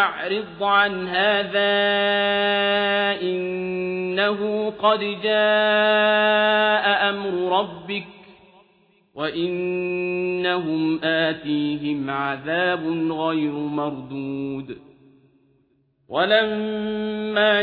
إبراهيم أعرض عن هذا إنه قد جاء أمر ربك وإنهم آتيهم عذاب غير مردود. ولما